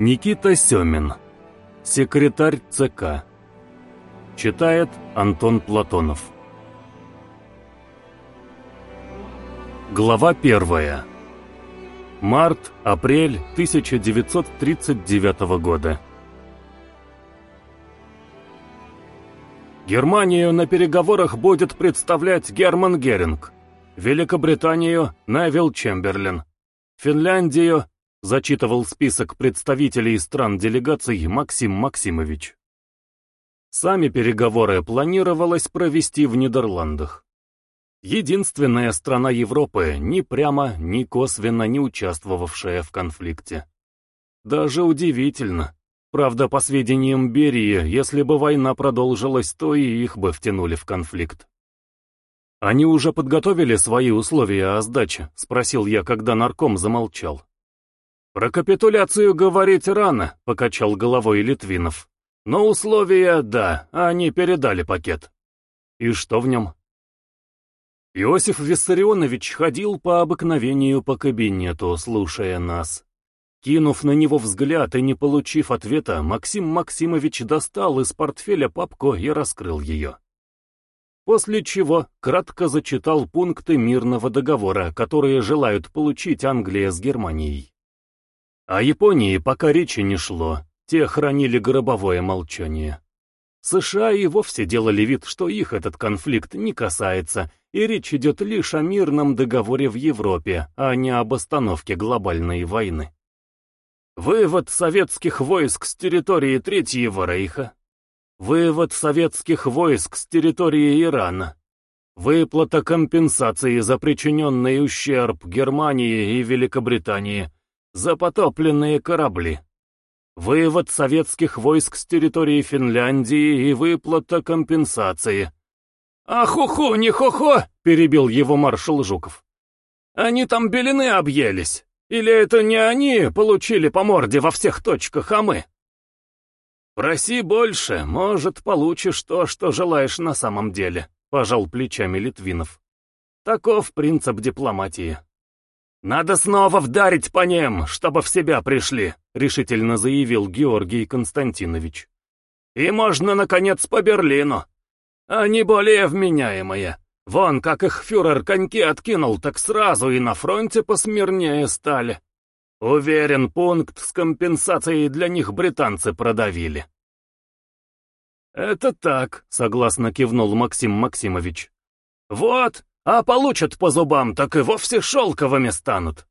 Никита Семин. Секретарь ЦК. Читает Антон Платонов. Глава первая. Март-апрель 1939 года. Германию на переговорах будет представлять Герман Геринг, Великобританию – Невил Чемберлин, Финляндию Зачитывал список представителей стран делегаций Максим Максимович. Сами переговоры планировалось провести в Нидерландах. Единственная страна Европы, ни прямо, ни косвенно не участвовавшая в конфликте. Даже удивительно. Правда, по сведениям Берии, если бы война продолжилась, то и их бы втянули в конфликт. «Они уже подготовили свои условия о сдаче?» — спросил я, когда нарком замолчал. «Про капитуляцию говорить рано», — покачал головой Литвинов. «Но условия, да, они передали пакет». «И что в нем?» Иосиф Виссарионович ходил по обыкновению по кабинету, слушая нас. Кинув на него взгляд и не получив ответа, Максим Максимович достал из портфеля папку и раскрыл ее. После чего кратко зачитал пункты мирного договора, которые желают получить Англия с Германией. О Японии пока речи не шло, те хранили гробовое молчание. США и вовсе делали вид, что их этот конфликт не касается, и речь идет лишь о мирном договоре в Европе, а не об остановке глобальной войны. Вывод советских войск с территории Третьего Рейха. Вывод советских войск с территории Ирана. Выплата компенсации за причиненный ущерб Германии и Великобритании – за потопленные корабли. Вывод советских войск с территории Финляндии и выплата компенсации. «А хо-хо, не хо-хо!» — перебил его маршал Жуков. «Они там белины объелись. Или это не они получили по морде во всех точках, а мы?» «Проси больше, может, получишь то, что желаешь на самом деле», — пожал плечами Литвинов. «Таков принцип дипломатии». «Надо снова вдарить по ним, чтобы в себя пришли», — решительно заявил Георгий Константинович. «И можно, наконец, по Берлину. Они более вменяемые. Вон, как их фюрер коньки откинул, так сразу и на фронте посмирнее стали. Уверен, пункт с компенсацией для них британцы продавили». «Это так», — согласно кивнул Максим Максимович. «Вот, а получат по зубам, так и вовсе шелковыми станут.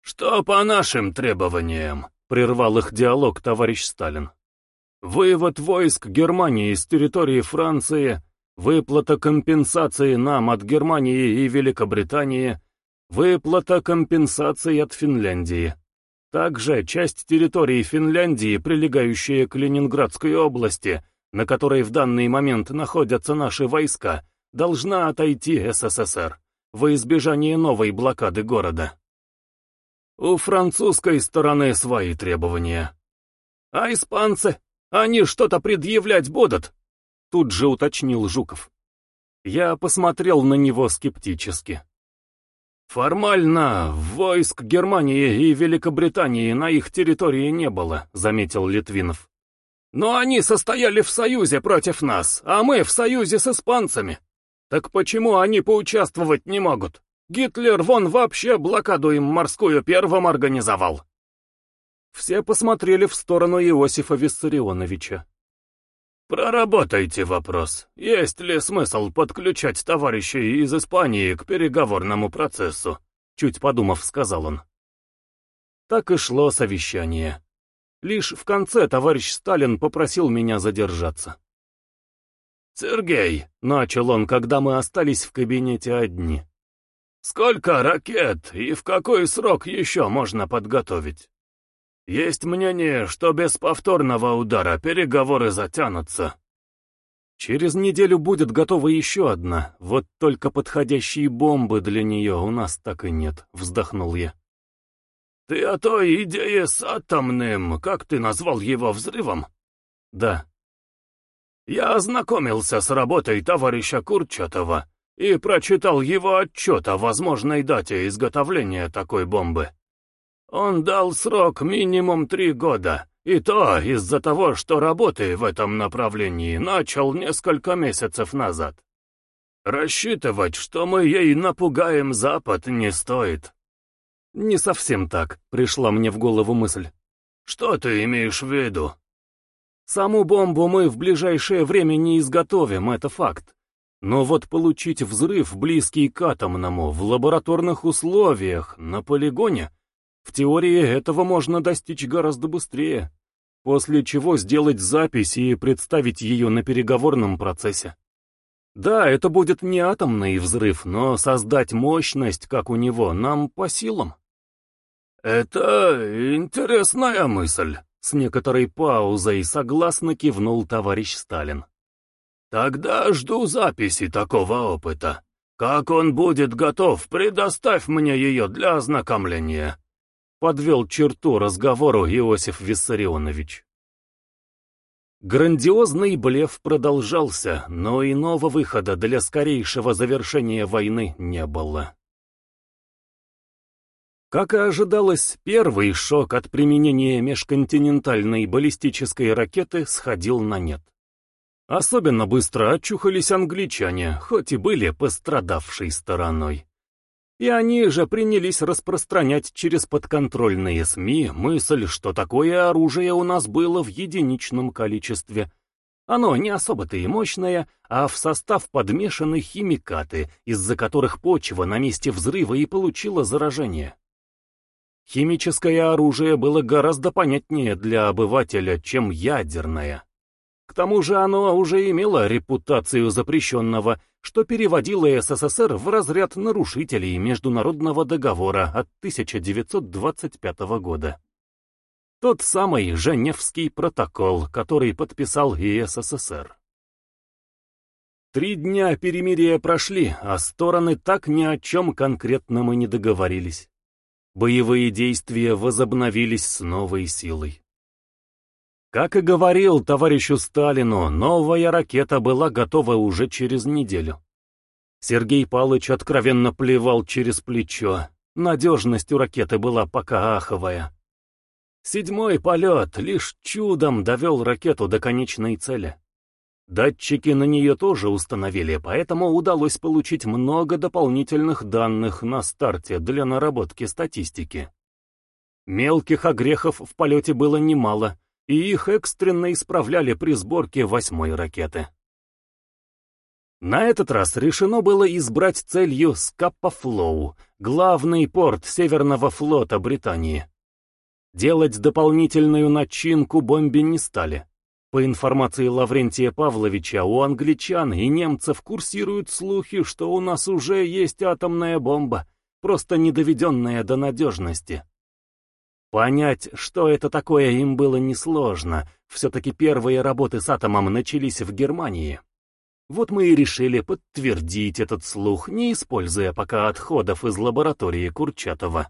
Что по нашим требованиям, прервал их диалог товарищ Сталин. Вывод войск Германии с территории Франции, выплата компенсации нам от Германии и Великобритании, выплата компенсации от Финляндии. Также часть территории Финляндии, прилегающая к Ленинградской области, на которой в данный момент находятся наши войска, должна отойти СССР во избежание новой блокады города. У французской стороны свои требования. А испанцы, они что-то предъявлять будут? Тут же уточнил Жуков. Я посмотрел на него скептически. «Формально войск Германии и Великобритании на их территории не было», — заметил Литвинов. «Но они состояли в союзе против нас, а мы в союзе с испанцами. Так почему они поучаствовать не могут? Гитлер вон вообще блокаду им морскую первым организовал. Все посмотрели в сторону Иосифа Виссарионовича. «Проработайте вопрос. Есть ли смысл подключать товарищей из Испании к переговорному процессу?» Чуть подумав, сказал он. Так и шло совещание. Лишь в конце товарищ Сталин попросил меня задержаться. «Сергей», — начал он, когда мы остались в кабинете одни, — «сколько ракет и в какой срок еще можно подготовить? Есть мнение, что без повторного удара переговоры затянутся». «Через неделю будет готова еще одна, вот только подходящей бомбы для нее у нас так и нет», — вздохнул я. «Ты о той идее с атомным, как ты назвал его, взрывом?» «Да». Я ознакомился с работой товарища Курчатова и прочитал его отчет о возможной дате изготовления такой бомбы. Он дал срок минимум три года, и то из-за того, что работы в этом направлении начал несколько месяцев назад. Рассчитывать, что мы ей напугаем Запад, не стоит. Не совсем так, пришла мне в голову мысль. Что ты имеешь в виду? Саму бомбу мы в ближайшее время не изготовим, это факт. Но вот получить взрыв, близкий к атомному, в лабораторных условиях, на полигоне, в теории этого можно достичь гораздо быстрее, после чего сделать запись и представить ее на переговорном процессе. Да, это будет не атомный взрыв, но создать мощность, как у него, нам по силам. «Это интересная мысль», — с некоторой паузой согласно кивнул товарищ Сталин. «Тогда жду записи такого опыта. Как он будет готов, предоставь мне ее для ознакомления подвел черту разговору Иосиф Виссарионович. Грандиозный блеф продолжался, но иного выхода для скорейшего завершения войны не было. Как и ожидалось, первый шок от применения межконтинентальной баллистической ракеты сходил на нет. Особенно быстро очухались англичане, хоть и были пострадавшей стороной. И они же принялись распространять через подконтрольные СМИ мысль, что такое оружие у нас было в единичном количестве. Оно не особо-то и мощное, а в состав подмешаны химикаты, из-за которых почва на месте взрыва и получила заражение. Химическое оружие было гораздо понятнее для обывателя, чем ядерное. К тому же оно уже имело репутацию запрещенного, что переводило СССР в разряд нарушителей международного договора от 1925 года. Тот самый Женевский протокол, который подписал и СССР. Три дня перемирия прошли, а стороны так ни о чем конкретном и не договорились. Боевые действия возобновились с новой силой. Как и говорил товарищу Сталину, новая ракета была готова уже через неделю. Сергей Палыч откровенно плевал через плечо. Надежность у ракеты была пока аховая. Седьмой полет лишь чудом довел ракету до конечной цели. Датчики на нее тоже установили, поэтому удалось получить много дополнительных данных на старте для наработки статистики. Мелких огрехов в полете было немало, и их экстренно исправляли при сборке восьмой ракеты. На этот раз решено было избрать целью Скаппа-Флоу, главный порт Северного флота Британии. Делать дополнительную начинку бомбе не стали. По информации Лаврентия Павловича, у англичан и немцев курсируют слухи, что у нас уже есть атомная бомба, просто не доведенная до надежности. Понять, что это такое, им было несложно. Все-таки первые работы с атомом начались в Германии. Вот мы и решили подтвердить этот слух, не используя пока отходов из лаборатории Курчатова.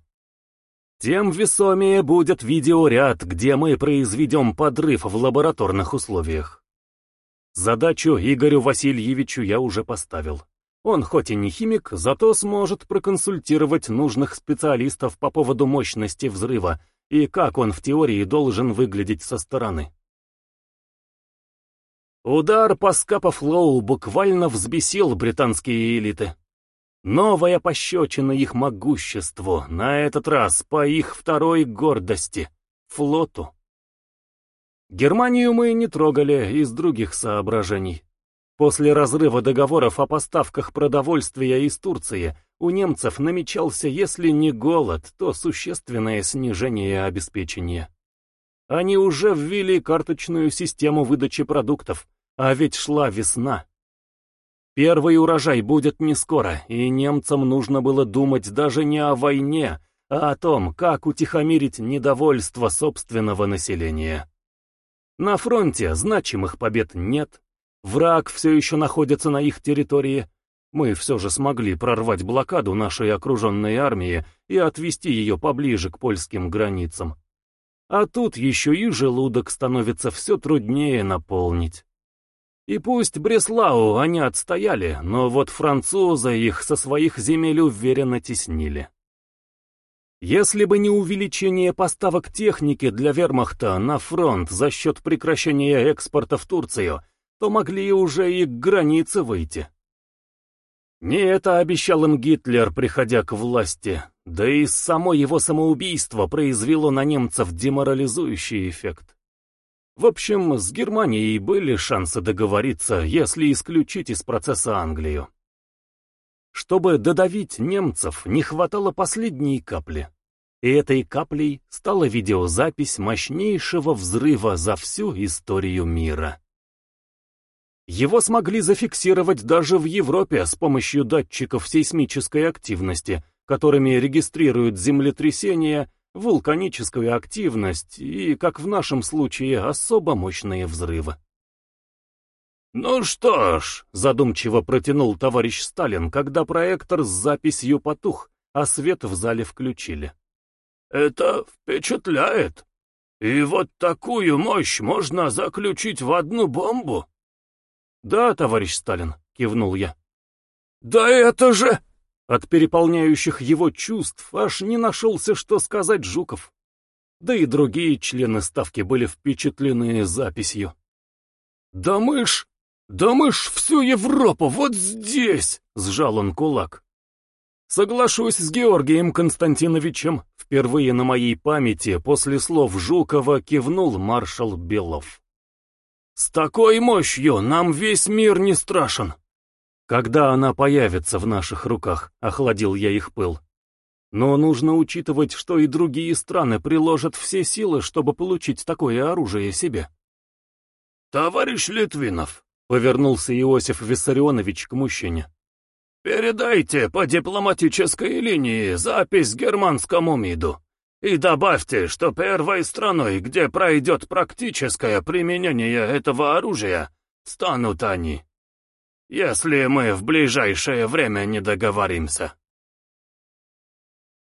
Тем весомее будет видеоряд, где мы произведем подрыв в лабораторных условиях. Задачу Игорю Васильевичу я уже поставил. Он хоть и не химик, зато сможет проконсультировать нужных специалистов по поводу мощности взрыва и как он в теории должен выглядеть со стороны. Удар по Скапа-Флоу буквально взбесил британские элиты. Новая пощечина их могуществу, на этот раз по их второй гордости — флоту. Германию мы не трогали из других соображений. После разрыва договоров о поставках продовольствия из Турции у немцев намечался, если не голод, то существенное снижение обеспечения. Они уже ввели карточную систему выдачи продуктов, а ведь шла весна. Первый урожай будет не скоро, и немцам нужно было думать даже не о войне, а о том, как утихомирить недовольство собственного населения. На фронте значимых побед нет, Враг все еще находится на их территории. Мы все же смогли прорвать блокаду нашей окруженной армии и отвести ее поближе к польским границам. А тут еще и желудок становится все труднее наполнить. И пусть Бреслау они отстояли, но вот французы их со своих земель уверенно теснили. Если бы не увеличение поставок техники для вермахта на фронт за счет прекращения экспорта в Турцию, то могли уже и к границе выйти. Не это обещал им Гитлер, приходя к власти, да и само его самоубийство произвело на немцев деморализующий эффект. В общем, с Германией были шансы договориться, если исключить из процесса Англию. Чтобы додавить немцев, не хватало последней капли. И этой каплей стала видеозапись мощнейшего взрыва за всю историю мира. Его смогли зафиксировать даже в Европе с помощью датчиков сейсмической активности, которыми регистрируют землетрясения, вулканическую активность и, как в нашем случае, особо мощные взрывы. «Ну что ж», — задумчиво протянул товарищ Сталин, когда проектор с записью потух, а свет в зале включили. «Это впечатляет. И вот такую мощь можно заключить в одну бомбу?» «Да, товарищ Сталин», — кивнул я. «Да это же...» От переполняющих его чувств аж не нашелся, что сказать Жуков. Да и другие члены Ставки были впечатлены записью. «Да мы ж... да мы ж всю Европу вот здесь!» — сжал он кулак. Соглашусь с Георгием Константиновичем. Впервые на моей памяти после слов Жукова кивнул маршал Белов. С такой мощью нам весь мир не страшен. Когда она появится в наших руках, охладил я их пыл. Но нужно учитывать, что и другие страны приложат все силы, чтобы получить такое оружие себе. «Товарищ Литвинов», — повернулся Иосиф Виссарионович к мужчине, — «передайте по дипломатической линии запись германскому МИДу. И добавьте, что первой страной, где пройдет практическое применение этого оружия, станут они. Если мы в ближайшее время не договоримся.